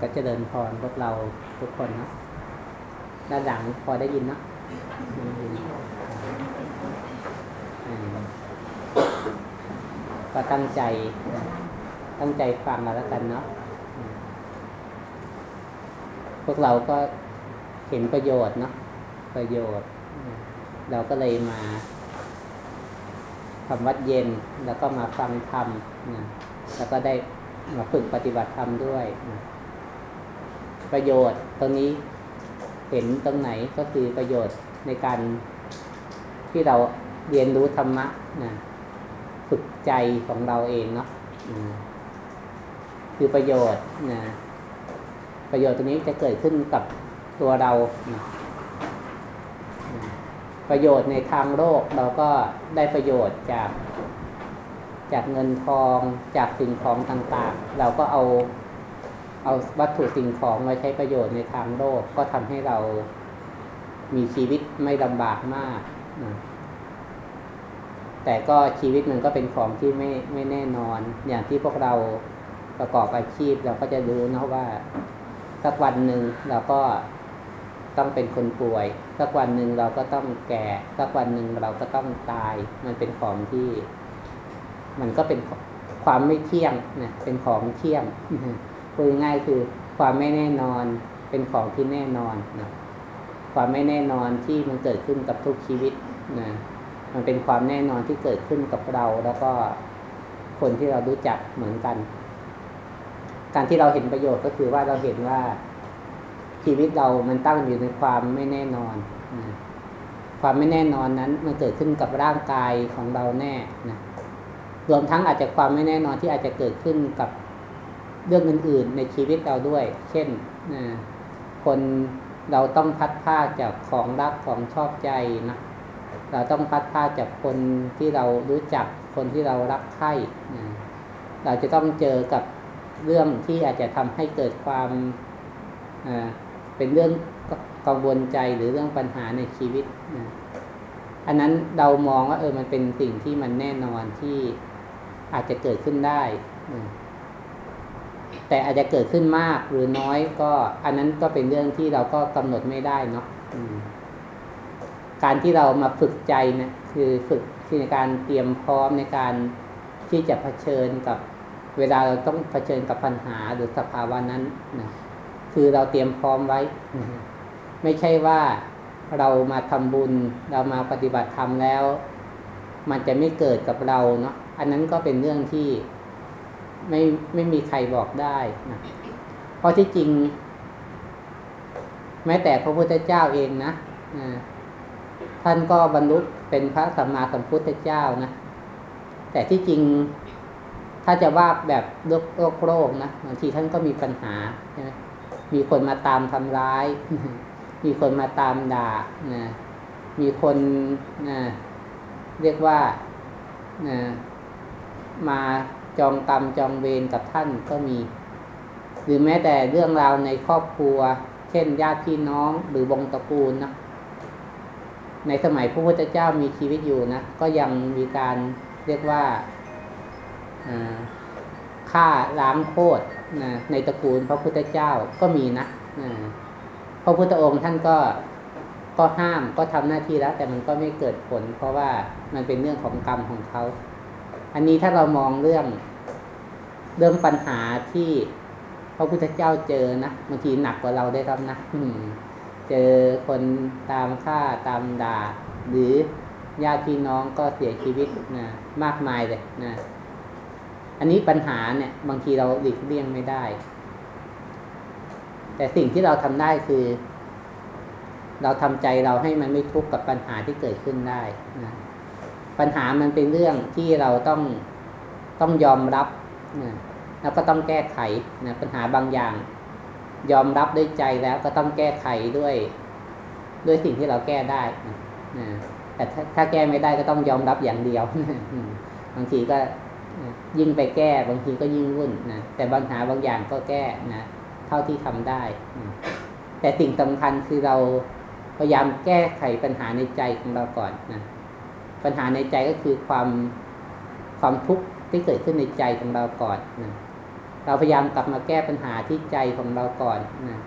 ก็จะเดินพรพวกเราทุกคนเนาะด้านหลังพอได้ยินเนาะก็ตั้งใจตั้งใจฟังมาแล้วกันเนาะพวกเราก็เห็นประโยชน์เนาะประโยชน์ เราก็เลยมาทำวัดเย็นแล้วก็มาฟังธรรมนะแล้วก็ได้มาฝึกปฏิบัติธรรมด้วยนะ ประโยชน์ตรงนี้เห็นตรงไหนก็คือประโยชน์ในการที่เราเรียนรู้ธรรมะนะฝึกใจของเราเองเนาะคือประโยชน์นะประโยชน์ตรงนี้จะเกิดขึ้นกับตัวเรานะประโยชน์ในทางโลกเราก็ได้ประโยชน์จาก จากเงินทองจากสิ่งของต่างๆ เราก็เอา เอาวัตถุสิ่งของมาใช้ประโยชน์ในทางโลก ก็ทำให้เรามีชีวิตไม่ลำบากมากนะแต่ก็ชีวิตมันก็เป็นของที่ไม่ไม่แน่นอน อย่างที่พวกเราประกอบอาชีพเราก็จะรู้นะว่า สักวันหนึ่งเราก็ต้องเป็นคนป่วย สักวันหนึ่งเราก็ต้องแก่ สักวันหนึ่งเราก็ต้องตาย มันเป็นของที่ มันก็เป็นความไม่เที่ยงนะเป็นของเที่ยง พูดง่ายคือความไม่แน่นอนเป็นของที่แน่นอนนะความไม่แน่นอนที่มันเกิดขึ้นกับทุกชีวิตนะมันเป็นความแน่นอนที่เกิดขึ้นกับเราแล้วก็คนที่เรารู้จักเหมือนกัน การที่เราเห็นประโยชน์ก็คือว่าเราเห็นว่าชีวิตเรามันตั้งอยู่ในความไม่แน่นอนนะความไม่แน่นอนนั้นมันเกิดขึ้นกับร่างกายของเราแน่นะรวมทั้งอาจจะความไม่แน่นอนที่อาจจะเกิดขึ้นกับ เรื่องอื่น ๆ ในชีวิตเราด้วย เช่นคนเราต้องพัดผ้าจากของรักของชอบใจนะเราต้องพัดผ้าจากคนที่เรารู้จักคนที่เรารักใคร่นะเราจะต้องเจอกับเรื่องที่อาจจะทำให้เกิดความเป็นเรื่องกังวลใจหรือเรื่องปัญหาในชีวิตนะอันนั้นเรามองว่าเออมันเป็นสิ่งที่มันแน่นอนที่อาจจะเกิดขึ้นได้นะ แต่อาจจะเกิดขึ้นมากหรือน้อยก็อันนั้นก็เป็นเรื่องที่เราก็กำหนดไม่ได้เนาะการที่เรามาฝึกใจนะคือฝึกที่ในการเตรียมพร้อมในการที่จะเผชิญกับเวลาเราต้องเผชิญกับปัญหาหรือสภาวะนั้นนะคือเราเตรียมพร้อมไว้ ไม่ใช่ว่าเรามาทำบุญ เรามาปฏิบัติธรรมแล้ว มันจะไม่เกิดกับเราเนาะอันนั้นก็เป็นเรื่องที่ ไม่ไม่มีใครบอกได้นะเพราะที่จริง แม้แต่พระพุทธเจ้าเองนะท่านก็บรรลุเป็นพระสัมมาสัมพุทธเจ้านะแต่ที่จริงถ้าจะว่าแบบโลกโลกโลกนะบางทีท่านก็มีปัญหาใช่ไหมมีคนมาตามทำร้าย มีคนมาตามด่านะมีคนนะเรียกว่านะมา จองกรรมจองเวรกับท่านก็มี หรือแม้แต่เรื่องราวในครอบครัว เช่นญาติพี่น้องหรือวงตระกูลนะในสมัยพระพุทธเจ้ามีชีวิตอยู่นะก็ยังมีการเรียกว่าฆ่าล้างโคตรนะในตระกูลพระพุทธเจ้าก็มีนะพระพุทธองค์ท่านก็ก็ห้ามก็ทำหน้าที่แล้ว แต่มันก็ไม่เกิดผล เพราะว่ามันเป็นเรื่องของกรรมของเขา อันนี้ถ้าเรามองเรื่อง เรื่องปัญหาที่พระพุทธเจ้าเจอนะบางทีหนักกว่าเราได้ครับนะเจอคนตามฆ่าตามด่า หรือญาติพี่น้องก็เสียชีวิตนะมากมายเลยนะอันนี้ปัญหาเนี่ย บางทีเราหลีกเลี่ยงไม่ได้ แต่สิ่งที่เราทำได้คือ เราทำใจเราให้มันไม่ทุกข์กับปัญหาที่เกิดขึ้นได้นะปัญหามันเป็นเรื่องที่เราต้องต้องยอมรับ นะแล้วก็ต้องแก้ไขนะปัญหาบางอย่าง ยอมรับด้วยใจแล้วก็ต้องแก้ไขด้วย ด้วยสิ่งที่เราแก้ได้นะแต่ถ้าแก้ไม่ได้ก็ต้องยอมรับอย่างเดียวบางทีก็ยิ่งไปแก้บางทีก็ยิ่งวุ่นนะแต่ปัญหาบางอย่างก็แก้นะเท่าที่ทำได้แต่สิ่งสำคัญคือเราพยายามแก้ไขปัญหาในใจของเราก่อนนะปัญหาในใจก็คือความความทุกข์ ที่เกิดขึ้นในใจของเราก่อนนะเราพยายามกลับมาแก้ปัญหาที่ใจของเราก่อนนะ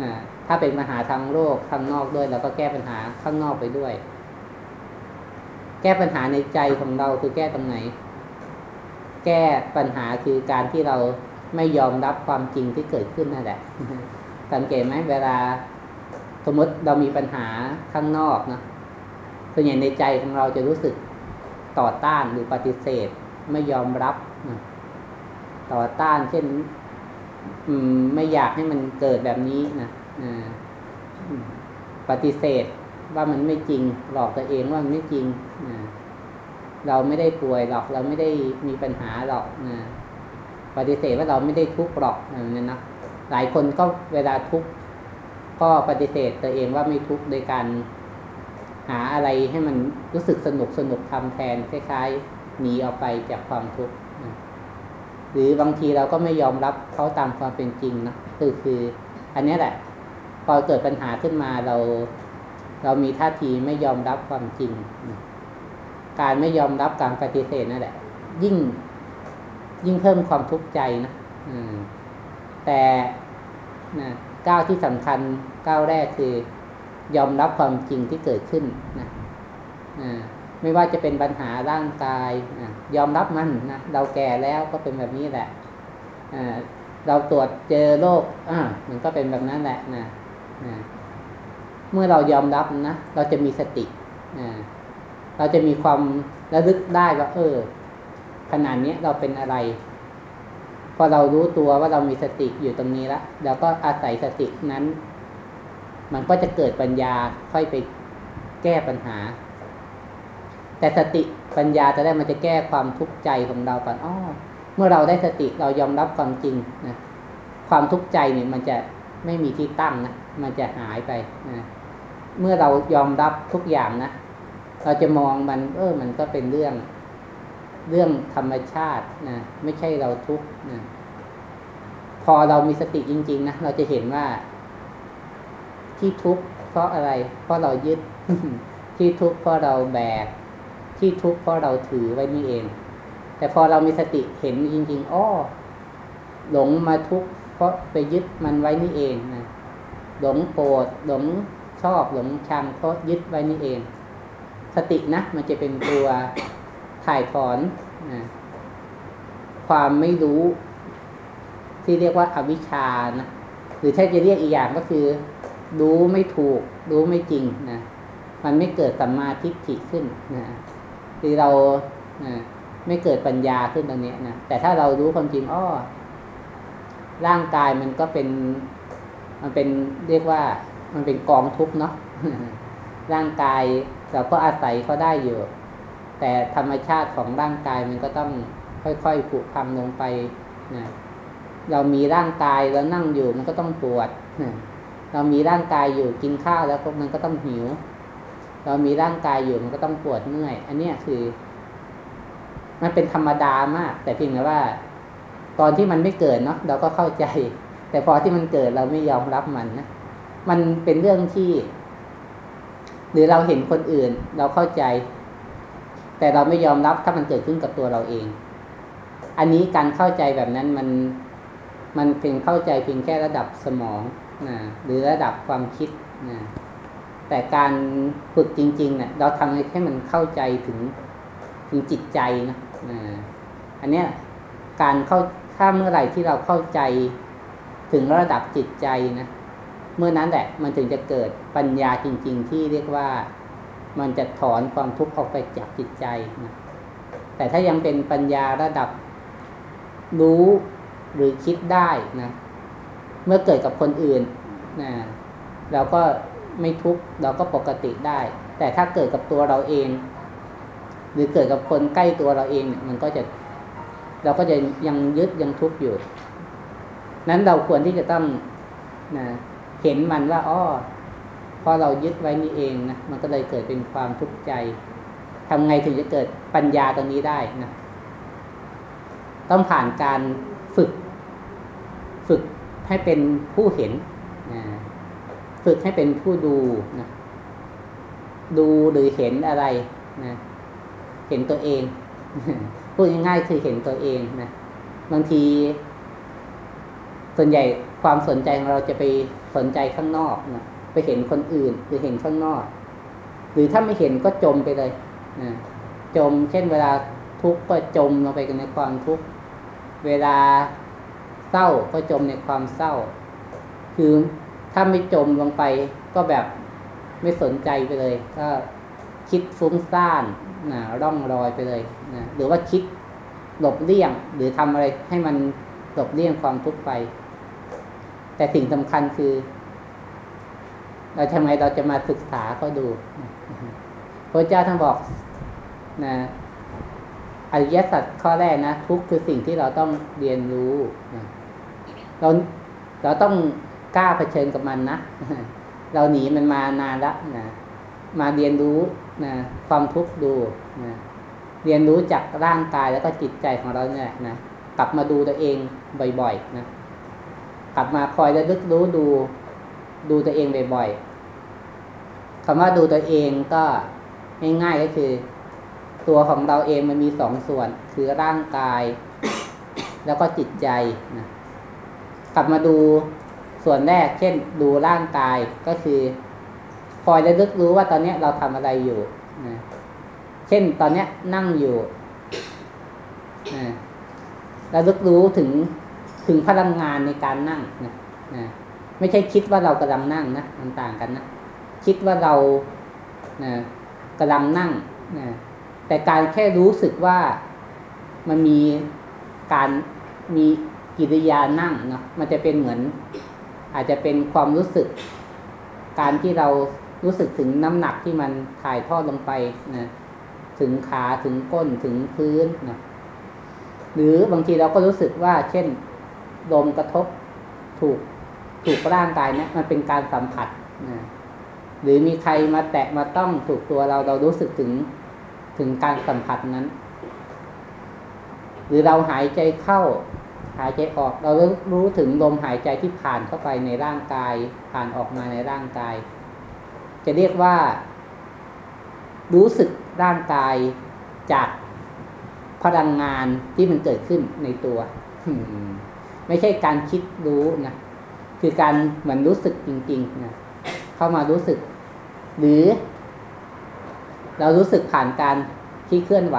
นะถ้าเป็นปัญหาทางโลกข้างนอกด้วยเราก็แก้ปัญหาข้างนอกไปด้วย แก้ปัญหาในใจของเราคือแก้ตรงไหน แก้ปัญหาคือการที่เราไม่ยอมรับความจริงที่เกิดขึ้นนั่นแหละ สังเกตไหมเวลา สมมติเรามีปัญหาข้างนอกนะส่วนใหญ่ในใจของเราจะรู้สึกต่อต้านหรือปฏิเสธ ไม่ยอมรับต่อต้านเช่นไม่อยากให้มันเกิดแบบนี้นะปฏิเสธว่ามันไม่จริง หลอกตัวเองว่ามันไม่จริงนะเราไม่ได้ป่วยหรอก เราไม่ได้มีปัญหาหรอกนะปฏิเสธว่าเราไม่ได้ทุกข์หรอกนะนะหลายคนก็เวลาทุกข์ก็ปฏิเสธตัวเองว่าไม่ทุกข์โดยการหาอะไรให้มันรู้สึกสนุกสนุกทำแทนคล้ายๆ หนีออกไปจากความทุกข์หรือบางทีเราก็ไม่ยอมรับเขาตามความเป็นจริงนะคือคือ อันนี้แหละ พอเกิดปัญหาขึ้นมาเรา เรามีท่าทีไม่ยอมรับความจริง การไม่ยอมรับการปฏิเสธนั่นแหละ ยิ่งยิ่งเพิ่มความทุกข์ใจนะแต่นะก้าวที่สำคัญก้าวแรกคือยอมรับความจริงที่เกิดขึ้นนะ ไม่ว่าจะเป็นปัญหาร่างกายยอมรับมันนะเราแก่แล้วก็เป็นแบบนี้แหละเราตรวจเจอโรคอ่ามันก็เป็นแบบนั้นแหละนะเมื่อเรายอมรับนะเราจะมีสติเราจะมีความระลึกได้ว่าเออขนาดนี้เราเป็นอะไร พอเรารู้ตัวว่าเรามีสติอยู่ตรงนี้แล้วเราก็อาศัยสตินั้น มันก็จะเกิดปัญญาค่อยไปแก้ปัญหา แต่สติปัญญาจะได้มันจะแก้ความทุกข์ใจของเราก่อนอ้อเมื่อเราได้สติเรายอมรับความจริงนะความทุกข์ใจเนี่ยมันจะไม่มีที่ตั้งนะมันจะหายไปนะเมื่อเรายอมรับทุกอย่างนะเราจะมองมันเออมันก็เป็นเรื่องเรื่องธรรมชาตินะไม่ใช่เราทุกข์นะพอเรามีสติจริง ๆนะเราจะเห็นว่า ที่ทุกข์เพราะอะไร เพราะเรายึดที่ทุกข์เพราะเราแบก ที่ทุกข์เพราะเราถือไว้นี่เอง แต่พอเรามีสติเห็นจริงๆอ้อหลงมาทุกข์เพราะไปยึดมันไว้นี่เองนะหลงโกรธหลงชอบหลงชังเพราะยึดไว้นี่เอง สตินะมันจะเป็นตัวถ่ายถอนนะความไม่รู้ ที่เรียกว่าอาวิชชานะหรือถ้าจะเรียกอีกอย่างก็คือ รู้ไม่ถูก รู้ไม่จริงนะมันไม่เกิดสัมมาทิฏฐิขึ้นนะ คือเราไม่เกิดปัญญาขึ้นตรงนี้นะแต่ถ้าเรารู้ความจริงอ้อร่างกายมันก็เป็น มันเป็นเรียกว่ามันเป็นกองทุกข์เนาะร่างกายเราก็อาศัยเขาได้อยู่ แต่ธรรมชาติของร่างกายมันก็ต้องค่อยๆผุพังลงไปนะเรามีร่างกายแล้วนั่งอยู่มันก็ต้องปวดเรามีร่างกายอยู่กินข้าวแล้วมันก็ต้องหิว เรามีร่างกายอยู่มันก็ต้องปวดเมื่อย อันนี้คือ มันเป็นธรรมดามาก แต่เพียงแต่ว่า ตอนที่มันไม่เกิดเนาะเราก็เข้าใจ แต่พอที่มันเกิดเราไม่ยอมรับมันนะมันเป็นเรื่องที่ หรือเราเห็นคนอื่น เราเข้าใจ แต่เราไม่ยอมรับถ้ามันเกิดขึ้นกับตัวเราเอง อันนี้การเข้าใจแบบนั้นมันมันเพียงเข้าใจเพียงแค่ระดับสมองนะหรือระดับความคิดนะ แต่การฝึกจริงๆเนะี่ยเราทำให้มันเข้าใจถึงถึงจิตใจนะอันเนี้ยการเข้าถ้าเมื่อไหร่ที่เราเข้าใจถึงระดับจิตใจนะเมื่อนั้นแหละมันถึงจะเกิดปัญญาจริง ๆ ที่เรียกว่ามันจะถอนความทุกข์ออกไปจากจิตใจนะแต่ถ้ายังเป็นปัญญาระดับรู้หรือคิดได้นะเมื่อเกิดกับคนอื่นนะเราก็ ไม่ทุกข์เราก็ปกติได้ แต่ถ้าเกิดกับตัวเราเอง หรือเกิดกับคนใกล้ตัวเราเองเนี่ยมันก็จะเราก็จะยังยึดยังทุกข์อยู่ นั้นเราควรที่จะต้องนะเห็นมันว่าอ้อพอเรายึดไว้นี่เองนะมันก็เลยเกิดเป็นความทุกข์ใจทำไงถึงจะเกิดปัญญาตรงนี้ได้นะต้องผ่านการฝึก ฝึกให้เป็นผู้เห็นนะ ฝึกให้เป็นผู้ดูนะดูหรือเห็นอะไรนะเห็นตัวเองพูดง่ายๆคือเห็นตัวเองนะบางที ส่วนใหญ่ความสนใจของเราจะไปสนใจข้างนอกนะไปเห็นคนอื่น หรือเห็นข้างนอก หรือถ้าไม่เห็นก็จมไปเลยนะจม เช่น เวลาทุกข์ก็จมลงไปกันในความทุกข์เวลาเศร้าก็จมในความเศร้า คือ ถ้าไม่จมลงไปก็แบบไม่สนใจไปเลย ก็คิดฟุ้งซ่านนะร่องรอยไปเลยนะหรือว่าคิดหลบเลี่ยง หรือทำอะไรให้มันหลบเลี่ยงความทุกข์ไป แต่สิ่งสำคัญคือ เราทำไมเราจะมาศึกษาก็ดูพระเจ้าท่านบอกนะอริยสัจข้อแรกนะทุกคือสิ่งที่เราต้องเรียนรู้นะเราเราต้อง กล้าเผชิญกับมันนะเราหนีมันมานานล้วนะมาเรียนรู้นะความทุกข์ดูนะเรียนรู้จากร่างกายแล้วก็จิตใจของเราเนี่ยนะกลับมาดูตัวเองบ่อยๆนะกลับมาคอยระลึกรู้ดูดูตัวเองบ่อยๆคำว่าดูตัวเองก็ง่ายๆก็คือ ตัวของเราเองมันมีสองส่วน คือร่างกาย แล้วก็จิตใจนะกลับมาดู ส่วนแรกเช่นดูร่างกายก็คือคอยระลึกรู้ว่าตอนนี้เราทำอะไรอยู่นะเช่นตอนนี้นั่งอยู่นะระลึกรู้ถึงถึงพลังงานในการนั่งนะนะไม่ใช่คิดว่าเรากำลังนั่งนะมันต่างกันนะคิดว่าเรานะกำลังนั่งนะแต่การแค่รู้สึกว่ามันมีการมีกิริยานั่งเนาะมันจะเป็นเหมือน อาจจะเป็นความรู้สึก การที่เรารู้สึกถึงน้ำหนักที่มันถ่ายทอดลงไปนะถึงขาถึงก้นถึงพื้นนะหรือบางทีเราก็รู้สึกว่า เช่นลมกระทบถูกถูกร่างกายเนี่ยมันเป็นการสัมผัสนะหรือมีใครมาแตะมาต้องถูกตัวเราเรารู้สึกถึงถึงการสัมผัสนั้น หรือเราหายใจเข้า หายใจออก เรารู้ถึงลมหายใจที่ผ่านเข้าไปในร่างกาย ผ่านออกมาในร่างกาย จะเรียกว่า รู้สึกร่างกายจากพลังงานที่มันเกิดขึ้นในตัว ไม่ใช่การคิดรู้นะคือการเหมือนรู้สึกจริงๆนะเข้ามารู้สึก หรือ เรารู้สึกผ่านการที่เคลื่อนไหว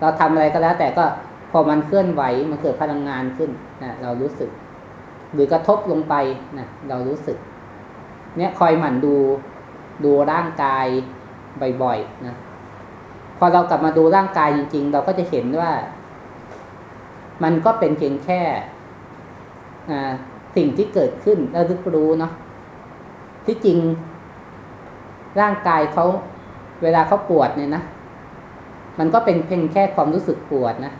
เราทำอะไรก็แล้วแต่ก็ พอมันเคลื่อนไหวมันเกิดพลังงานขึ้นนะเรารู้สึก หรือกระทบลงไปนะเรารู้สึก เนี่ยคอยหมั่นดูดูร่างกายบ่อยๆนะพอเรากลับมาดูร่างกายจริง ๆ เราก็จะเห็นว่า มันก็เป็นเพียงแค่สิ่งที่เกิดขึ้นแล้วรึกรู้เนาะที่จริง ร่างกายเขาเวลาเขาปวดเนี่ยนะมันก็เป็นเพียงแค่ความรู้สึกปวดนะ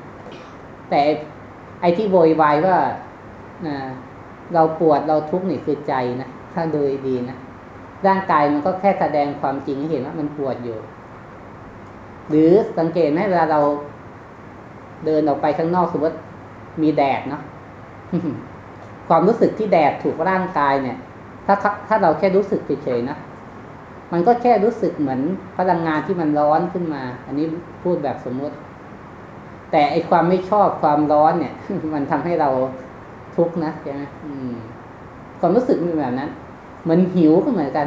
แต่ไอ้ที่โวยวายว่าเราปวดเราทุกข์นี่คือใจนะถ้าโดยดีนะร่างกายมันก็แค่แสดงความจริงให้เห็นว่ามันปวดอยู่ หรือสังเกตไหมเวลาเราเดินออกไปข้างนอกสมมติมีแดดเนาะความรู้สึกที่แดดถูกร่างกายเนี่ย ถ้าถ้าเราแค่รู้สึกเฉยๆนะมันก็แค่รู้สึกเหมือนพลังงานที่มันร้อนขึ้นมา อันนี้พูดแบบสมมติ แต่ไอความไม่ชอบความร้อนเนี่ย มันทำให้เราทุกข์นะใช่ไหมความรู้สึกเป็นแบบนั้น เหมือนหิวก็เหมือนกัน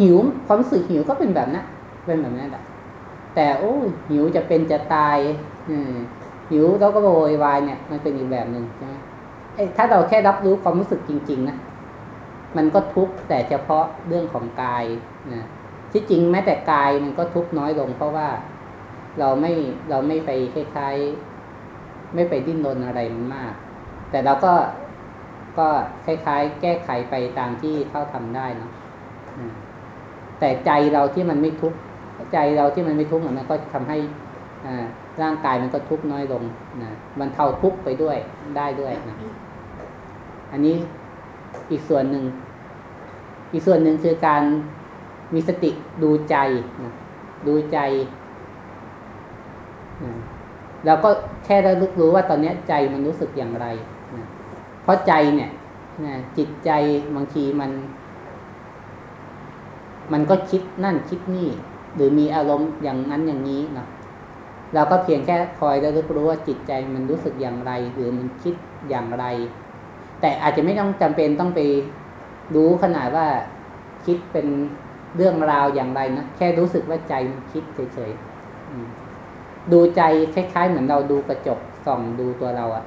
หิวความรู้สึกหิวก็เป็นแบบนั้นเป็นแบบนั้นแหละแต่โอ้หิวจะเป็นจะตายหิวแล้วก็โวยวายเนี่ย มันเป็นอีกแบบหนึ่งใช่ไหมถ้าเราแค่รับรู้ความรู้สึกจริง ๆ นะมันก็ทุกข์แต่เฉพาะเรื่องของกายนะที่จริงแม้แต่กายมันก็ทุกข์น้อยลงเพราะว่า เราไม่เราไม่ไปคล้ายๆไม่ไปดิ้นรนอะไรมันมาก แต่เราก็ก็คล้ายๆ แก้ไขไปตามที่เขาทำได้เนาะแต่ใจเราที่มันไม่ทุกข์ใจเราที่มันไม่ทุกข์มันก็ทำให้อร่างกายมันก็ทุกข์น้อยลงนะมันเท่าทุกข์ไปด้วยได้ด้วยนะอันนี้อีกส่วนหนึ่ง อีกส่วนหนึ่งคือการมีสติดูใจนะดูใจ นะแล้วก็แค่ระลึกรู้ว่าตอนนี้ใจมันรู้สึกอย่างไรนะเพราะใจเนี่ยนะจิตใจบางทีมัน มันก็คิดนั่นคิดนี่ หรือมีอารมณ์อย่างนั้นอย่างนี้นะเราก็เพียงแค่คอยระลึกรู้ว่าจิตใจมันรู้สึกอย่างไร หรือมันคิดอย่างไร แต่อาจจะไม่ต้องจำเป็นต้องไปรู้ขนาดว่าคิดเป็นเรื่องราวอย่างไรนะแค่รู้สึกว่าใจมันคิดเฉยๆ ดูใจคล้ายๆ เหมือนเราดูกระจกส่องดูตัวเราอะ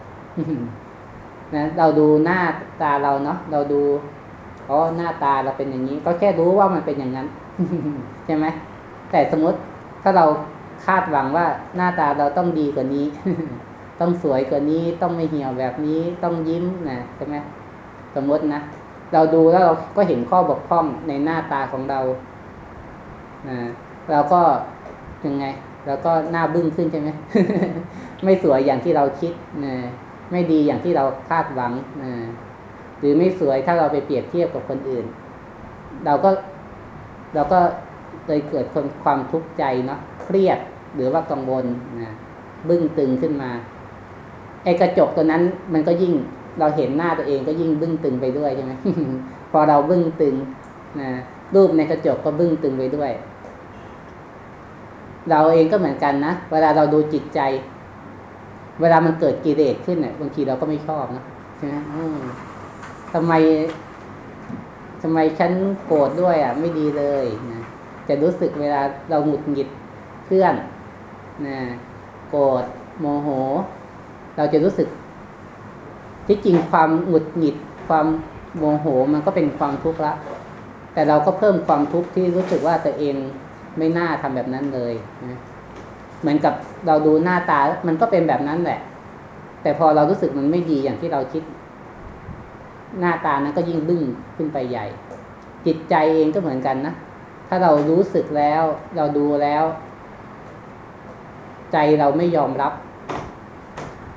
นะเราดูหน้าตาเราเนาะเราดูอ๋อหน้าตาเราเป็นอย่างนี้ ก็แค่รู้ว่ามันเป็นอย่างนั้นใช่ไหมแต่สมมติถ้าเราคาดหวังว่าหน้าตาเราต้องดีกว่านี้ ต้องสวยกว่านี้ ต้องไม่เหี่ยวแบบนี้ต้องยิ้มนะใช่ไหมสมมตินะเราดูแล้วเราก็เห็นข้อบกพร่องในหน้าตาของเรานะเราก็ยังไง เราก็หน้าบึ้งขึ้นใช่ไหมไม่สวยอย่างที่เราคิดนะไม่ดีอย่างที่เราคาดหวังนะหรือไม่สวยถ้าเราไปเปรียบเทียบกับคนอื่น เราก็เราก็เลยเกิดความทุกข์ใจเนาะเครียดหรือว่ากังวลนะบึ้งตึงขึ้นมาไอ้กระจกตัวนั้นมันก็ยิ่งเราเห็นหน้าตัวเองก็ยิ่งบึ้งตึงไปด้วยใช่ไหมพอเราบึ้งตึงนะรูปในกระจกก็บึ้งตึงไปด้วย เราเองก็เหมือนกันนะเวลาเราดูจิตใจ เวลามันเกิดกิเลสขึ้นเนี่ยบางทีเราก็ไม่ชอบนะใช่ไหมทำไมทำไมฉันโกรธด้วย อะ ไม่ดีเลยนะจะรู้สึกเวลาเราหงุดหงิดเพื่อนนะโกรธโมโห เราจะรู้สึก ที่จริงความหงุดหงิด ความโมโหมันก็เป็นความทุกข์ละ แต่เราก็เพิ่มความทุกข์ที่รู้สึกว่าตัวเอง ไม่น่าทำแบบนั้นเลยนะเหมือนกับเราดูหน้าตา มันก็เป็นแบบนั้นแหละ แต่พอเรารู้สึกมันไม่ดีอย่างที่เราคิด หน้าตานั้นก็ยิ่งบึ้งขึ้นไปใหญ่ จิตใจเองก็เหมือนกันนะถ้าเรารู้สึกแล้ว เราดูแล้ว ใจเราไม่ยอมรับ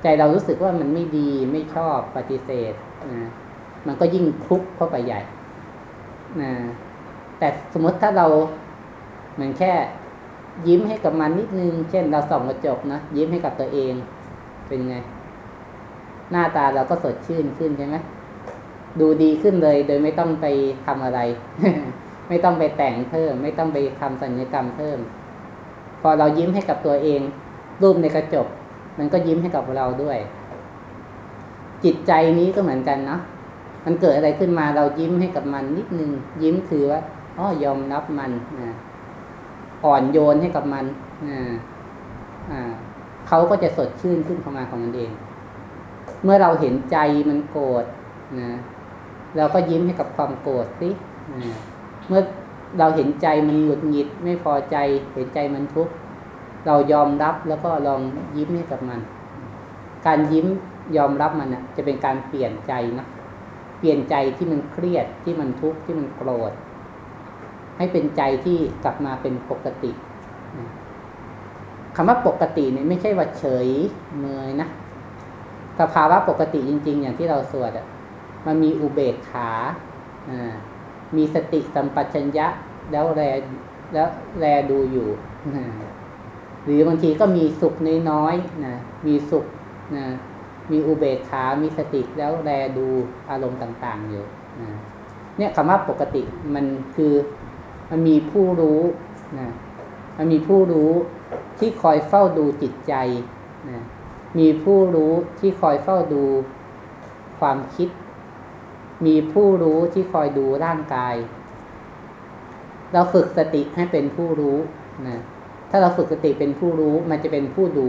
ใจเรารู้สึกว่ามันไม่ดีไม่ชอบปฏิเสธนะมันก็ยิ่งทุกเข้าไปใหญ่นะแต่สมมติถ้าเรา เหมือนแค่ยิ้มให้กับมันนิดนึง เช่นเราส่องกระจกนะยิ้มให้กับตัวเอง เป็นไง หน้าตาเราก็สดชื่นขึ้นใช่ไหมดูดีขึ้นเลย โดยไม่ต้องไปทำอะไร ไม่ต้องไปแต่งเพิ่ม ไม่ต้องไปทำสัญญกรรมเพิ่ม พอเรายิ้มให้กับตัวเอง รูปในกระจก มันก็ยิ้มให้กับเราด้วย จิตใจนี้ก็เหมือนกันเนาะมันเกิดอะไรขึ้นมาเรายิ้มให้กับมันนิดนึง ยิ้มคือว่าอ๋อยอมรับมันนะ อ่อนโยนให้กับมันเขาก็จะสดชื่นขึ้นเข้ามาของมันเอง เมื่อเราเห็นใจมันโกรธนะเราก็ยิ้มให้กับความโกรธสิเมื่อเราเห็นใจมันหงุดหงิด ไม่พอใจ เห็นใจมันทุกข์เรายอมรับแล้วก็ลองยิ้มให้กับมัน การยิ้มยอมรับมันนะจะเป็นการเปลี่ยนใจนะเปลี่ยนใจที่มันเครียดที่มันทุกข์ที่มันโกรธ ให้เป็นใจที่กลับมาเป็นปกติคำว่าปกติเนี่ยไม่ใช่ว่าเฉยเมยนะสภาวะปกติจริง ๆ อย่างที่เราสวดอะ มันมีอุเบกขาอ่ามีสติสัมปชัญญะแล้วแลแล้วแลดูอยู่ หรือบางทีก็มีสุขน้อยๆนะมีสุขนะมีอุเบกขา มีสติแล้วแลดูอารมณ์ต่าง ๆ อยู่นะเนี่ยคำว่าปกติมันคือ มันมีผู้รู้นะมันมีผู้รู้ที่คอยเฝ้าดูจิตใจนะมีผู้รู้ที่คอยเฝ้าดูความคิด มีผู้รู้ที่คอยดูร่างกาย เราฝึกสติให้เป็นผู้รู้นะถ้าเราฝึกสติเป็นผู้รู้มันจะเป็นผู้ดู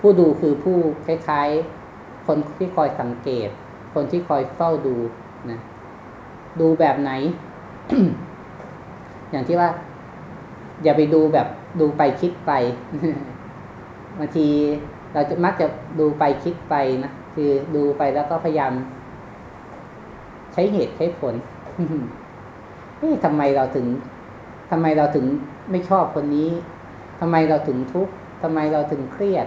ผู้ดูคือผู้คล้ายๆ คนที่คอยสังเกต คนที่คอยเฝ้าดูนะดูแบบไหน อย่างที่ว่า อย่าไปดูแบบดูไปคิดไปบางทีเราจะมักจะดูไปคิดไปนะคือดูไปแล้วก็พยายาม ใช้เหตุใช้ผลเฮ้ยทำไมเราถึงทำไมเราถึงไม่ชอบคนนี้ทำไมเราถึงทุกข์ทำไมเราถึงเครียด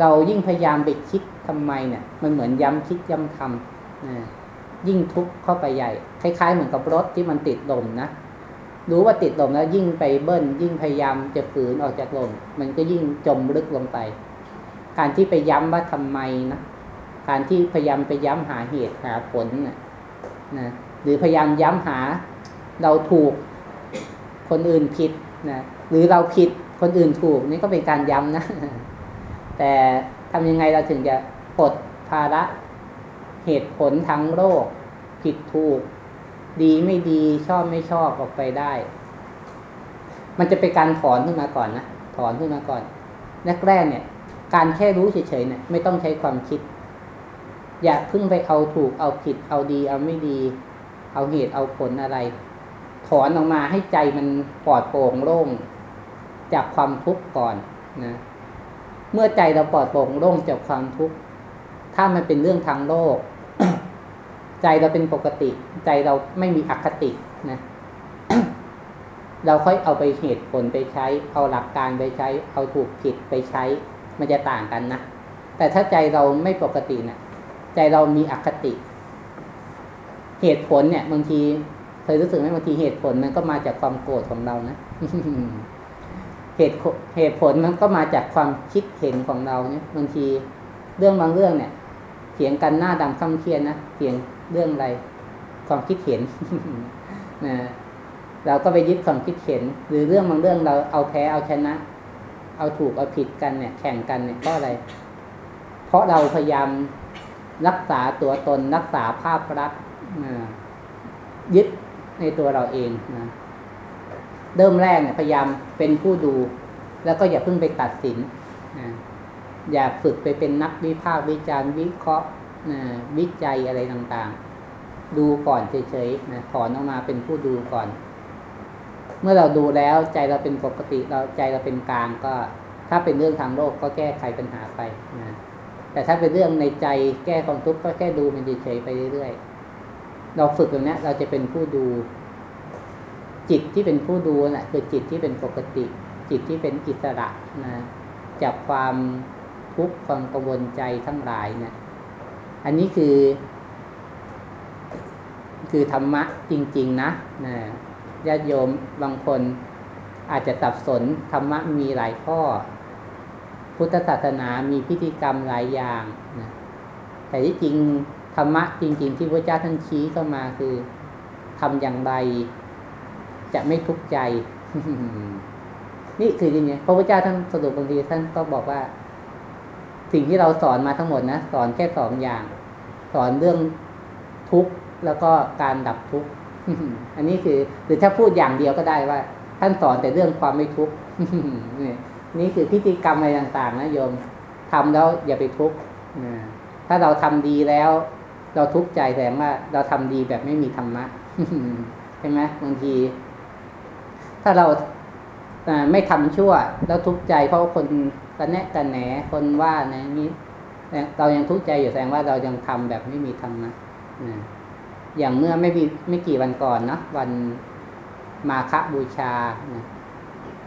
เรายิ่งพยายามไปคิดทำไมเนี่ย มันเหมือนย้ำคิดย้ำทำนะยิ่งทุกข์เข้าไปใหญ่ คล้าย ๆ เหมือนกับรถที่มันติดลมนะ รู้ว่าติดลมแล้วยิ่งไปเบิ้ล ยิ่งพยายามจะฝืนออกจากลม มันก็ยิ่งจมลึกลงไป การที่ไปย้ำว่าทำไมนะการที่พยายามไปย้ำหาเหตุหาผลนะนะหรือพยายามย้ำหาเราถูกคนอื่นผิดนะหรือเราผิดคนอื่นถูกนี่ก็เป็นการย้ำนะ แต่ทำยังไงเราถึงจะปลดภาระเหตุผลทั้งโลกผิดถูก ดีไม่ดีชอบไม่ชอบออกไปได้ มันจะเป็นการถอนขึ้นมาก่อนนะถอนขึ้นมาก่อนแรกๆเนี่ย การแค่รู้เฉยๆเนี่ยไม่ต้องใช้ความคิด อย่าเพิ่งไปเอาถูกเอาผิด เอาดี เอาไม่ดี เอาเหตุเอาผลอะไร ถอนออกมาให้ใจมันปลอดโปร่งโล่งจากความทุกข์ก่อนนะเมื่อใจเราปลอดโปร่งโล่งจากความทุกข์ถ้ามันเป็นเรื่องทางโลก ใจเราเป็นปกติ ใจเราไม่มีอคตินะเราค่อยเอาไปเหตุผลไปใช้ เอาหลักการไปใช้ เอาถูกผิดไปใช้ มันจะต่างกันนะ แต่ถ้าใจเราไม่ปกตินะี่ยใจเรามีอคติ เหตุผลเนี่ยบางทีเคยรู้สึกไหมบางทีเหตุผลมันก็มาจากความโกรธของเรานะเหตุเหตุผลมันก็มาจากความคิดเห็นของเราเนี่ยบางทีเรื่องบางเรื่องเนี่ยเถียงกันหน้าดำค่ำเครียดนะเถียง เรื่องอะไร ความคิดเห็นนะเราก็ไปยึดความคิดเห็น หรือเรื่องบางเรื่องเราเอาแพ้เอาชนะ เอาถูกเอาผิดกันเนี่ย แข่งกันเนี่ยเพราะอะไร เพราะเราพยายามรักษาตัวตนรักษาภาพลักษณ์ยึดในตัวเราเองนะเริ่มแรกเนี่ยพยายามเป็นผู้ดู แล้วก็อย่าเพิ่งไปตัดสินนะอย่าฝึกไปเป็นนักวิพากษ์วิจารณ์วิเคราะห์ วิจัยอะไรต่างๆ ดูก่อนเฉยๆนะถอนออกมาเป็นผู้ดูก่อน เมื่อเราดูแล้วใจเราเป็นปกติเราใจเราเป็นกลางก็ ถ้าเป็นเรื่องทางโลกก็แก้ไขปัญหาไปนะแต่ถ้าเป็นเรื่องในใจแก้ความทุกข์ก็แค่ดูมันเฉยๆไปเรื่อยๆ เราฝึกแบบนี้เราจะเป็นผู้ดู จิตที่เป็นผู้ดูนะ่ะ คือจิตที่เป็นปกติ จิตที่เป็นอิสระนะจากความทุกข์ความกังวลใจทั้งหลายเนะี่ย อันนี้คือ คือธรรมะจริง ๆ นะนะญาติโยมบางคนอาจจะสับสนธรรมะมีหลายข้อ พุทธศาสนามีพิธีกรรมหลายอย่างนะแต่ที่จริงธรรมะจริง ๆ ที่พระเจ้าท่านชี้เข้ามาคือทำอย่างไร จะไม่ทุกข์ใจ นี่คือจริงๆพระพุทธเจ้าท่านสรุปบางทีท่านก็บอกว่า สิ่งที่เราสอนมาทั้งหมดนะสอนแค่สองอย่าง สอนเรื่องทุกข์แล้วก็การดับทุกข์อันนี้คือ หรือถ้าพูดอย่างเดียวก็ได้ว่า ท่านสอนแต่เรื่องความไม่ทุกข์นี่คือพิธีกรรมอะไรต่างๆ นะโยมทำแล้วอย่าไปทุกข์ถ้าเราทำดีแล้ว เราทุกข์ใจแสดงว่า เราทำดีแบบไม่มีธรรมะใช่ไหมบางที ถ้าเราไม่ทำชั่ว แล้วทุกข์ใจเพราะคนกันแนะกันแหนคนว่านะนี้ เรายังทุกข์ใจอยู่แสดงว่าเรายังทำแบบไม่มีธรรมะนะอย่างเมื่อไม่มีไม่กี่วันก่อนเนาะวันมาคบูชานะ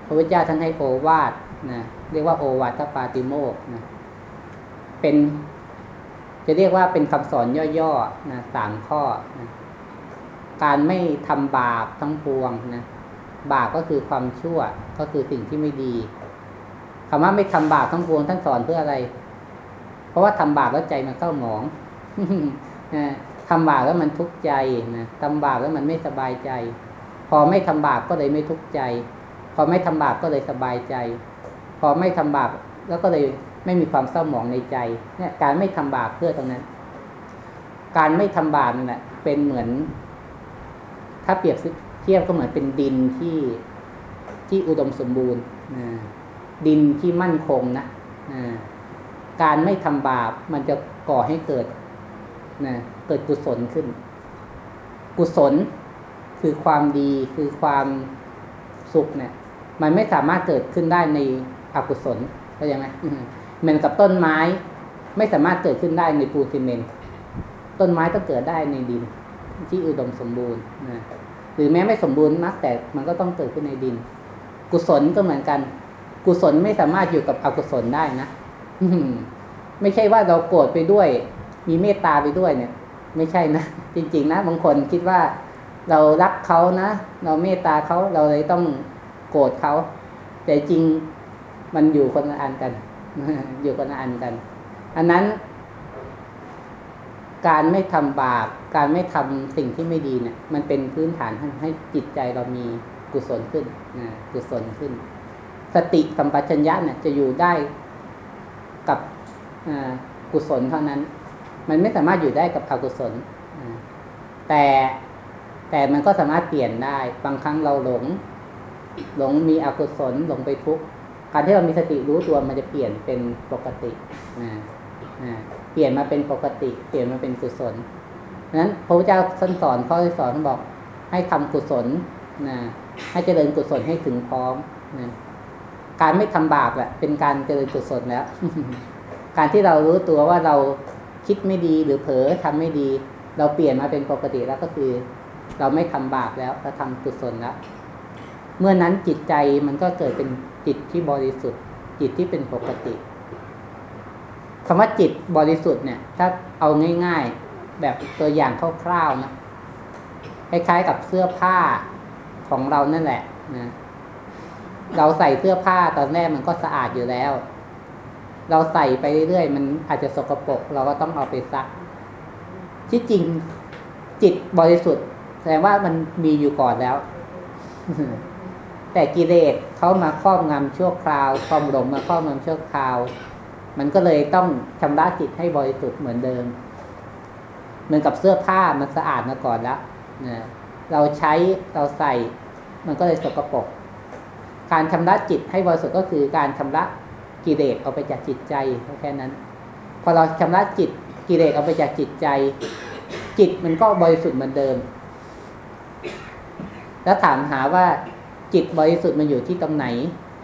พระพุทธเจ้าท่านให้โอวาทนะเรียกว่าโอวาทปาติโมกนะเป็น จะเรียกว่าเป็นคำสอนย่อๆนะสามข้อนะการไม่ทำบาปทั้งปวงนะบาปก็คือความชั่วก็คือสิ่งที่ไม่ดีคำว่าไม่ทำบาปทั้งปวงท่านสอนเพื่ออะไร เพราะว่าทำบาปแล้วใจมันเศร้าหมองทำบาปแล้วมันทุกข์ใจนะทำบาปแล้วมันไม่สบายใจ พอไม่ทำบาปก็เลยไม่ทุกข์ใจ พอไม่ทำบาปก็เลยสบายใจ พอไม่ทำบาปแล้วก็เลยไม่มีความเศร้าหมองในใจ เนี่ย การไม่ทำบาปเพื่อตรงนั้น การไม่ทำบาปนั่นแหละเป็นเหมือน ถ้าเปรียบเทียบก็เหมือนเป็นดินที่ที่อุดมสมบูรณ์ดินที่มั่นคงนะ การไม่ทำบาปมันจะก่อให้เกิดนะเกิดกุศลขึ้น กุศลคือความดีคือความสุขเนี่ย มันไม่สามารถเกิดขึ้นได้ในอกุศลเข้าใจไหมเหมือนกับต้นไม้ ไม่สามารถเกิดขึ้นได้ในปูนซีเมนต์ต้นไม้ต้องเกิดได้ในดิน ที่อุดมสมบูรณ์นะหรือแม้ไม่สมบูรณ์นักแต่มันก็ต้องเกิดขึ้นในดิน กุศลก็เหมือนกัน กุศลไม่สามารถอยู่กับอกุศลได้นะ ไม่ใช่ว่าเราโกรธไปด้วย มีเมตตาไปด้วยเนี่ย ไม่ใช่นะจริง ๆ นะบางคนคิดว่า เรารักเขานะเราเมตตาเขาเราเลยต้องโกรธเขาแต่จริงมันอยู่คนละอันกันอยู่คนละอันกัน อันนั้น การไม่ทำบาป การไม่ทำสิ่งที่ไม่ดีเนี่ย มันเป็นพื้นฐานให้จิตใจเรามีกุศลขึ้นนะกุศลขึ้น สติสัมปชัญญะเนี่ยจะอยู่ได้ กุศลเท่านั้น มันไม่สามารถอยู่ได้กับอกุศลแต่แต่มันก็สามารถเปลี่ยนได้ บางครั้งเราหลง หลงมีอกุศลหลงไปทุกข์การที่เรามีสติรู้ตัวมันจะเปลี่ยนเป็นปกตินะนะเปลี่ยนมาเป็นปกติ เปลี่ยนมาเป็นกุศลนั้นพระพุทธเจ้าสอนสอนข้อที่สอนบอก ให้ทำกุศลนะให้เจริญกุศลให้ถึงพร้อมนะการไม่ทำบาปแหละเป็นการเจริญกุศลแล้ว การที่เรารู้ตัวว่าเราคิดไม่ดีหรือเผลอทำไม่ดี เราเปลี่ยนมาเป็นปกติแล้วก็คือ เราไม่ทำบาปแล้วเราทำกุศลแล้วเมื่อนั้นจิตใจมันก็เกิดเป็นจิตที่บริสุทธิ์ จิตที่เป็นปกติคำว่าจิตบริสุทธิ์เนี่ย ถ้าเอาง่าย ๆแบบตัวอย่างคร่าวๆนะคล้ายๆกับเสื้อผ้าของเรานั่นแหละนะเราใส่เสื้อผ้าตอนแรกมันก็สะอาดอยู่แล้ว เราใส่ไปเรื่อยๆ มันอาจจะสกปรกเราก็ต้องเอาไปซัก ที่จริงจิตบริสุทธิ์ แสดงว่ามันมีอยู่ก่อนแล้ว แต่กิเลสเขามาครอบงำชั่วคราวความหลงมาครอบงำชั่วคราว มันก็เลยต้องชำระจิตให้บริสุทธิ์เหมือนเดิม เหมือนกับเสื้อผ้ามันสะอาดมาก่อนแล้วนะเราใช้เราใส่ มันก็เลยสกปรกการชำระจิตให้บริสุทธิ์ก็คือการชำระ กิเลสออกไปจากจิตใจแค่นั้น พอเราชำระจิตกิเลสออกไปจากจิตใจ จิตมันก็บริสุทธิ์เหมือนเดิม แล้วถามหาว่าจิตบริสุทธิ์มันอยู่ที่ตรงไหน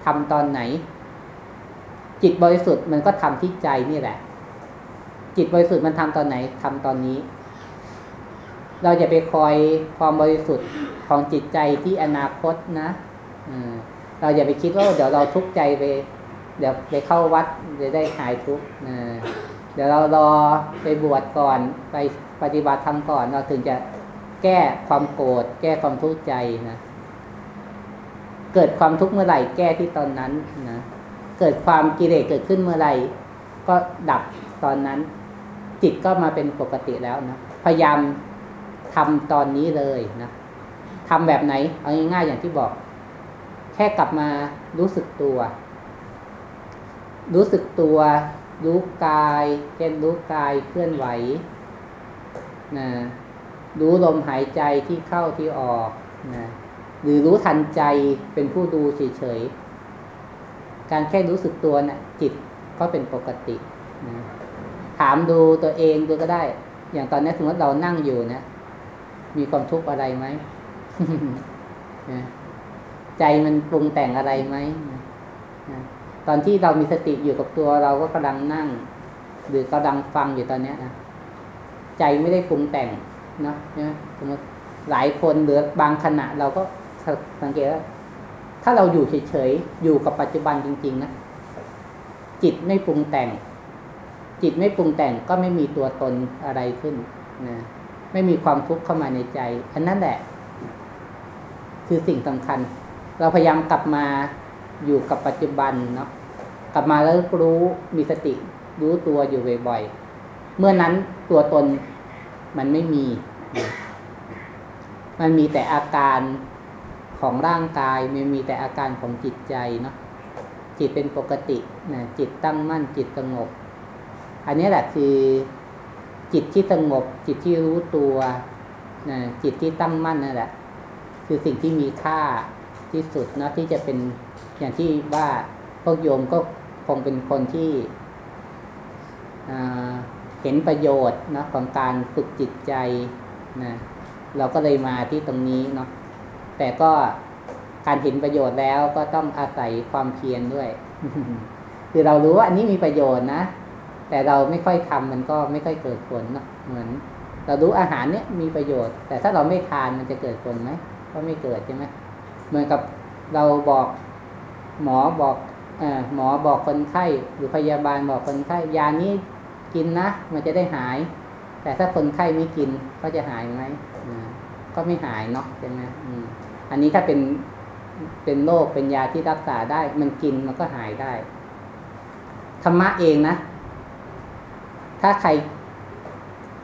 ทำตอนไหน จิตบริสุทธิ์มันก็ทำที่ใจนี่แหละ จิตบริสุทธิ์มันทำตอนไหนทำตอนนี้ เราจะไปคอยความบริสุทธิ์ของจิตใจที่อนาคตนะเราอย่าไปคิดว่าเดี๋ยวเราทุกข์ใจไป เดี๋ยวไปเข้าวัดจะได้หายทุกข์เดี๋ยวเรารอไปบวชก่อนไปปฏิบัติธรรมก่อน เราถึงจะแก้ความโกรธแก้ความทุกข์ใจนะเกิดความทุกข์เมื่อไหร่แก้ที่ตอนนั้นนะเกิดความกิเลสเกิดขึ้นเมื่อไหร่ก็ดับตอนนั้น จิตก็มาเป็นปกติแล้วนะพยายามทำตอนนี้เลยนะทำแบบไหน เอาง่ายๆอย่างที่บอก แค่กลับมารู้สึกตัว รู้สึกตัว รู้กายเช่นรู้กายเคลื่อนไหวนะรู้ลมหายใจที่เข้าที่ออกนะหรือรู้ทันใจเป็นผู้ดูเฉยๆ การแค่รู้สึกตัวนะ่ะ จิตก็เป็นปกตินะถามดูตัวเองดูก็ได้ อย่างตอนนี้สมมติเรานั่งอยู่นะ มีความทุกข์อะไรไหมใจมันปรุงแต่งอะไรไหม ตอนที่เรามีสติอยู่กับตัวเราก็กำลังนั่ง หรือกำลังฟังอยู่ตอนนี้นะใจไม่ได้ปรุงแต่งเนาะสมมติหลายคนหรือบางขณะเราก็สังเกตว่าถ้าเราอยู่เฉยๆอยู่กับปัจจุบันจริง ๆ นะจิตไม่ปรุงแต่ง จิตไม่ปรุงแต่งก็ไม่มีตัวตนอะไรขึ้นนะไม่มีความทุกข์เข้ามาในใจ อันนั้นแหละ คือสิ่งสำคัญ เราพยายามกลับมา อยู่กับปัจจุบันเนาะกลับมาแล้วรู้มีสติรู้ตัวอยู่บ่อยๆ เมื่อนั้นตัวตนมันไม่มี มันมีแต่อาการของร่างกายมันมีแต่อาการของจิตใจเนาะจิตเป็นปกตินะจิตตั้งมั่นจิตสงบ อันนี้แหละคือจิตที่สงบ จิตที่รู้ตัวนะจิตที่ตั้งมั่นนั่นแหละ คือสิ่งที่มีค่าที่สุดเนาะที่จะเป็น อย่างที่ว่าพวกโยมก็คงเป็นคนที่เห็นประโยชน์นะของการฝึกจิตใจนะเราก็เลยมาที่ตรงนี้เนาะแต่ก็การเห็นประโยชน์แล้วก็ต้องอาศัยความเพียรด้วย คือเรารู้ว่าอันนี้มีประโยชน์นะ แต่เราไม่ค่อยทำมันก็ไม่ค่อยเกิดผลเนาะเหมือน เรารู้อาหารเนี้ยมีประโยชน์ แต่ถ้าเราไม่ทานมันจะเกิดผลไหมก็ไม่เกิดใช่ไหมเหมือนกับเราบอก หมอบอกอหมอบอกคนไข้หรือพยาบาลบอกคนไข้ยานี้กินนะมันจะได้หาย แต่ถ้าคนไข้ไม่กินก็จะหายไหมก็ไม่หายเนาะใช่ไหมอันนี้ถ้าเป็นเป็นโรคเป็นยาที่รักษาได้ มันกินมันก็หายได้ธรรมะเองนะ ถ้าใคร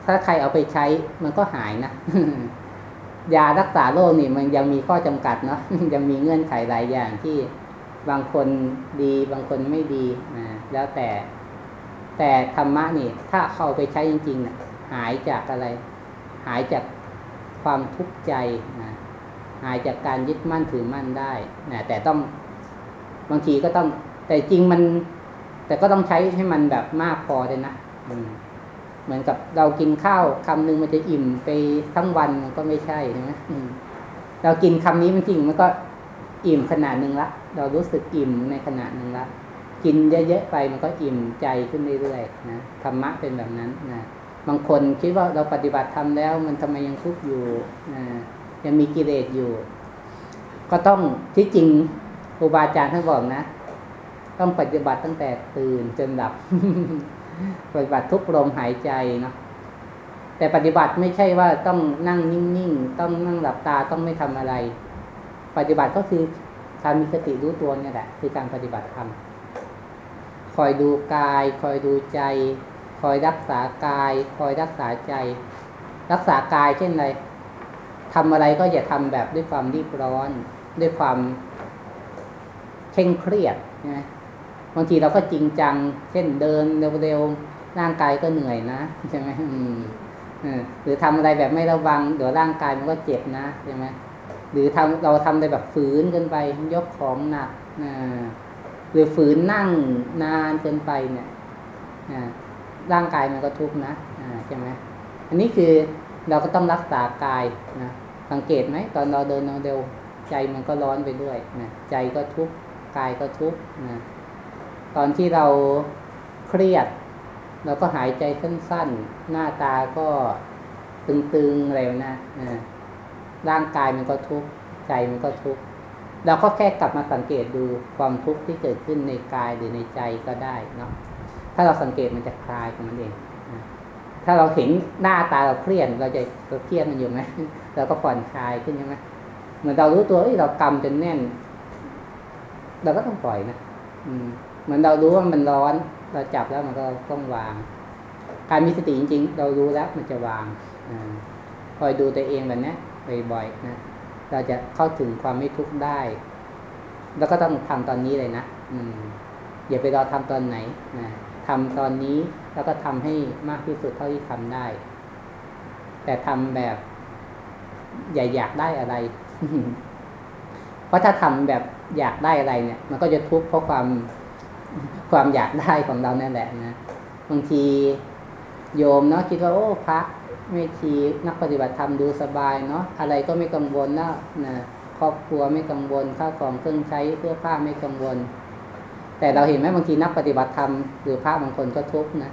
ถ้าใครเอาไปใช้มันก็หายนะยารักษาโรคนี่มันยังมีข้อจำกัดเนาะยังมีเงื่อนไขหลายอย่างที่ บางคนดีบางคนไม่ดีนะแล้วแต่ แต่ธรรมะนี่ ถ้าเข้าไปใช้จริงๆนะหายจากอะไร หายจากความทุกข์ใจนะหายจากการยึดมั่นถือมั่นได้นะแต่ต้องบางทีก็ต้อง แต่จริงมัน แต่ก็ต้องใช้ให้มันแบบมากพอเลยนะเหมือนกับเรากินข้าวคำหนึ่งมันจะอิ่มไปทั้งวันก็ไม่ใช่ใช่ไหมเรากินคำนี้มันจริงมันก็ อิ่มขนาดหนึ่งละ เรารู้สึกอิ่มในขนาดหนึ่งละ กินเยอะๆไปมันก็อิ่มใจขึ้นเรื่อยๆนะธรรมะเป็นแบบนั้นนะบางคนคิดว่าเราปฏิบัติทำแล้วมันทำไมยังทุกข์อยู่นะยังมีกิเลสอยู่ ก็ต้องที่จริงครูบาอาจารย์ท่านบอกนะ ต้องปฏิบัติตั้งแต่ตื่นจนหลับ ปฏิบัติทุกลมหายใจเนาะแต่ปฏิบัติไม่ใช่ว่าต้องนั่งนิ่งๆ ต้องนั่งหลับตาต้องไม่ทำอะไร ปฏิบัติก็คือการมีสติรู้ตัวเนี่ยแหละ คือการปฏิบัติธรรมคอยดูกาย คอยดูใจ คอยรักษากาย คอยรักษาใจ รักษากายเช่นไรทำอะไรก็อย่าทำแบบด้วยความรีบร้อน ด้วยความเคร่งเครียดนะบางทีเราก็จริงจัง เช่นเดินเร็วๆร่างกายก็เหนื่อยนะใช่ไหมหรือทำอะไรแบบไม่ระวังเดี๋ยวร่างกายมันก็เจ็บนะใช่ไหม หรือทำเราทำอะไรแบบฝืนเกินไป ยกของหนักหรือฝืนนั่งนานเกินไปเนี่ยร่างกายมันก็ทุกข์นะใช่ไหมอันนี้คือเราก็ต้องรักษากายนะสังเกตไหมตอนเราเดินเราเร็วใจมันก็ร้อนไปด้วยนะใจก็ทุกข์กายก็ทุกข์นะตอนที่เราเครียด เราก็หายใจสั้นๆ หน้าตาก็ตึงๆอะไรนะ ร่างกายมันก็ทุกข์ใจมันก็ทุกข์เราก็แค่กลับมาสังเกตดูความทุกข์ที่เกิดขึ้นในกายหรือในใจก็ได้เนาะถ้าเราสังเกตมันจะคลายของมันเองถ้าเราเห็นหน้าตาเราเครียดเราจะเราเครียดมันอยู่ไหมเราก็ผ่อนคลายขึ้นใช่ไหมเหมือนเรารู้ตัวเรากำจนแน่น เราก็ต้องปล่อยนะอืมเหมือนเรารู้ว่ามันร้อน เราจับแล้วมันก็ต้องวาง การมีสติจริง ๆ เรารู้แล้วมันจะวางอคอยดูตัวเองแบบนี้ บ่อยๆนะเราจะเข้าถึงความไม่ทุกข์ได้ แล้วก็ต้องทำตอนนี้เลยนะอืมอย่าไปรอทำตอนไหนนะทำตอนนี้แล้วก็ทำให้มากที่สุดเท่าที่ทำได้ แต่ทำแบบอย่าอยากได้อะไร เพราะถ้าทำแบบอยากได้อะไรเนี่ย มันก็จะทุกข์เพราะความความอยากได้ของเรานั่นแหละนะบางทีโยมเนาะคิดว่าโอ้พระ ไม่ชีนักปฏิบัติธรรมดูสบายเนาะอะไรก็ไม่กังวลนะนะครอบครัวไม่กังวลข้าวของเครื่องใช้เสื้อผ้าไม่กังวล แต่เราเห็นไหมบางทีนักปฏิบัติธรรมหรือพระบางคนก็ทุกข์นะ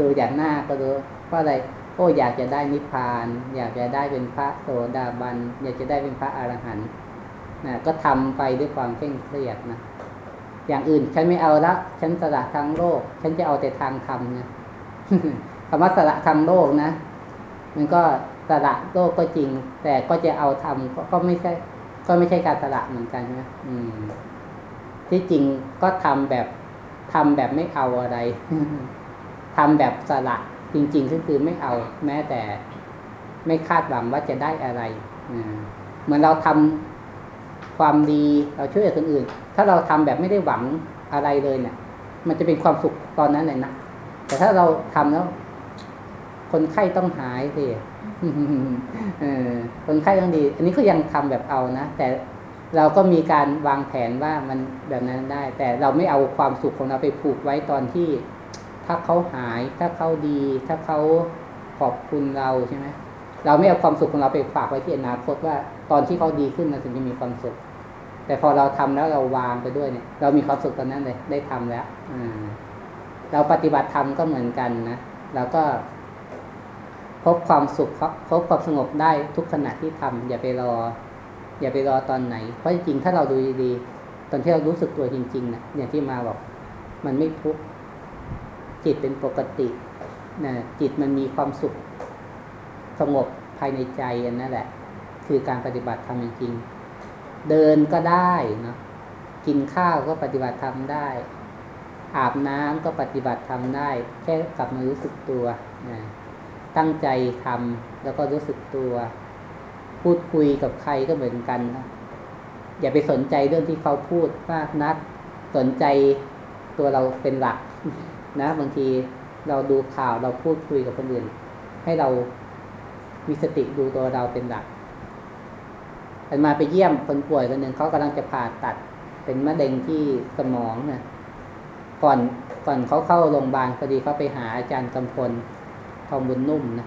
ดูอย่างหน้าก็รู้ว่าอะไรโอ้อยากจะได้นิพพาน อยากจะได้เป็นพระโสดาบัน อยากจะได้เป็นพระอรหันต์นะก็ทำไปด้วยความเคร่งเครียดนะอย่างอื่นฉันไม่เอาละฉันสละทางโลก ฉันจะเอาแต่ทางธรรมนะคำว่าสละทางโลกนะ มันก็สละโลกก็จริง แต่ก็จะเอาทำก็ไม่ใช่ ก็ไม่ใช่การสละเหมือนกันนะอืม ที่จริงก็ทำแบบทำแบบไม่เอาอะไรทำแบบสละจริง ๆ ก็คือไม่เอา แม้แต่ไม่คาดหวังว่าจะได้อะไรเหมือนเราทำความดีเราช่วยคนอื่น ถ้าเราทำแบบไม่ได้หวังอะไรเลยเนี่ย มันจะเป็นความสุขตอนนั้นเลยนะแต่ถ้าเราทำแล้ว คนไข้ต้องหายสิคนไข้ต้องดี อันนี้ก็ยังทำแบบเอานะ แต่เราก็มีการวางแผนว่ามันแบบนั้นได้ แต่เราไม่เอาความสุขของเราไปผูกไว้ตอนที่ ถ้าเขาหาย ถ้าเขาดี ถ้าเขาขอบคุณเราใช่ไหมเราไม่เอาความสุขของเราไปฝากไว้ที่อนาคตว่าตอนที่เขาดีขึ้นเราถึงจะมีความสุข แต่พอเราทำแล้วเราวางไปด้วยเนี่ย เรามีความสุขตอนนั้นเลยได้ทำแล้วเราปฏิบัติธรรมก็เหมือนกันนะเราก็พ บความสุขพบความสงบได้ทุกขณะที่ทำอย่าไปรอ อย่าไปรอตอนไหน เพราะจริงๆถ้าเราดูดีๆตอนที่เรารู้สึกตัวจริงๆนะอย่างที่มาบอกมันไม่ทุกข์จิตเป็นปกตินะจิตมันมีความสุขสงบภายในใจอันนั่นแหละ คือการปฏิบัติธรรมจริงๆเดินก็ได้นะกินข้าวก็ปฏิบัติทำได้ อาบน้ำก็ปฏิบัติทำได้ แค่กลับมารู้สึกตัวนะ ตั้งใจทำแล้วก็รู้สึกตัว พูดคุยกับใครก็เหมือนกันนะอย่าไปสนใจเรื่องที่เขาพูดมากนัก สนใจตัวเราเป็นหลัก นะบางทีเราดูข่าวเราพูดคุยกับคนอื่น ให้เรามีสติดูตัวเราเป็นหลักอันมาไปเยี่ยมคนป่วยคนหนึ่งเขากำลังจะผ่าตัด เป็นมะเร็งที่สมองนะก่อนก่อนเขาเข้าโรงพยาบาลพอดีเขาไปหาอาจารย์กำพล ทองบุญนุ่มนะ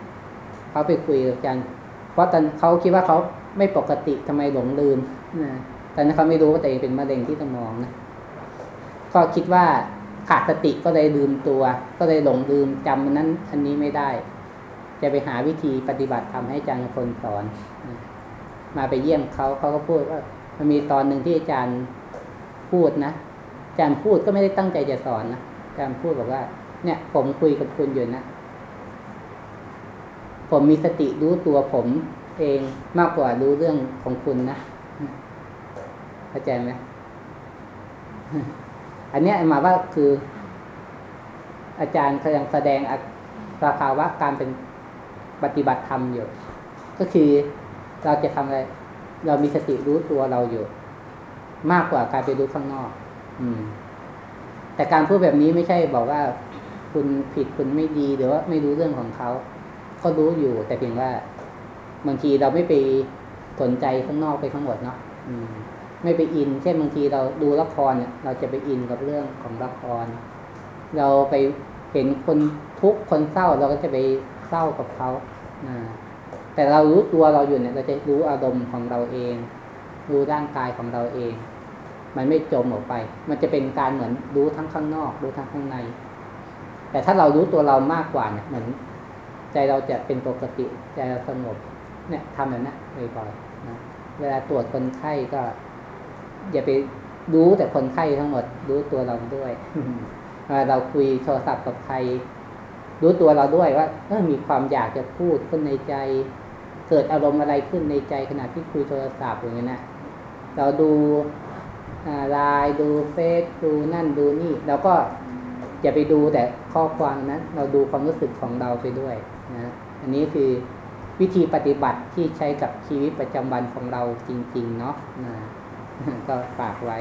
เขาไปคุยกับอาจารย์เพราะตอนเขาคิดว่าเขาไม่ปกติทำไมหลงลืมนะตอนนั้นเขาไม่รู้ว่าตัวเองเป็นมะเร็งที่สมองนะก็คิดว่าขาดสติก็เลยลืมตัว ก็เลยหลงลืมจำอันนั้นอันนี้ไม่ได้ จะไปหาวิธีปฏิบัติทำให้อาจารย์คนสอนนะมาไปเยี่ยมเขาเขาก็พูดว่า มันมีตอนหนึ่งที่อาจารย์พูดนะอาจารย์พูดก็ไม่ได้ตั้งใจจะสอนนะอาจารย์พูดบอกว่า เนี่ย ผมคุยกับคุณอยู่นะ ผมมีสติรู้ตัวผมเองมากกว่ารู้เรื่องของคุณนะเข้าใจไหมอันนี้หมายว่าคือ อาจารย์กำลังแสดงสภาวะการเป็นปฏิบัติธรรมอยู่ ก็คือเราจะทำอะไร เรามีสติรู้ตัวเราอยู่ มากกว่าการไปรู้ข้างนอก อืม แต่การพูดแบบนี้ไม่ใช่บอกว่าคุณผิดคุณไม่ดีหรือว่าไม่รู้เรื่องของเขา ก็รู้อยู่ แต่เพียงว่าบางทีเราไม่ไปสนใจข้างนอกไปทั้งหมดเนาะอืมไม่ไปอิน เช่นบางทีเราดูละครเนี่ยเราจะไปอินกับเรื่องของละคร เราไปเห็นคนทุกข์คนเศร้าเราก็จะไปเศร้ากับเขาแต่เรารู้ตัวเราอยู่เนี่ย เราจะรู้อารมณ์ของเราเอง รู้ร่างกายของเราเอง มันไม่จมออกไป มันจะเป็นการเหมือนรู้ทั้งข้างนอก รู้ทั้งข้างใน แต่ถ้าเรารู้ตัวเรามากกว่าเนี่ยเหมือน ใจเราจะเป็นปกติใจเราสงบเนี่ยทำแบบนั้บ่อยๆนะเวลาตรวจคนไข้ก็ อย่าไปรู้แต่คนไข้ทั้งหมด รู้ตัวเราด้วยเวลาเราคุยโทรศัพท์กับใคร รู้ตัวเราด้วยว่าเออมีความอยากจะพูดขึ้นในใจ เกิดอารมณ์อะไรขึ้นในใจขณะที่คุยโทรศัพท์อย่างนี้นะเราดูไลน์ดูเฟซดูนั่นดูนี่ เราก็อย่าไปดูแต่ข้อความนั้น เราดูความรู้สึกของเราไปด้วย นะอันนี้คือวิธีปฏิบัติที่ใช้กับชีวิตประจำวันของเราจริง ๆ เนาะนะก็ฝากไว้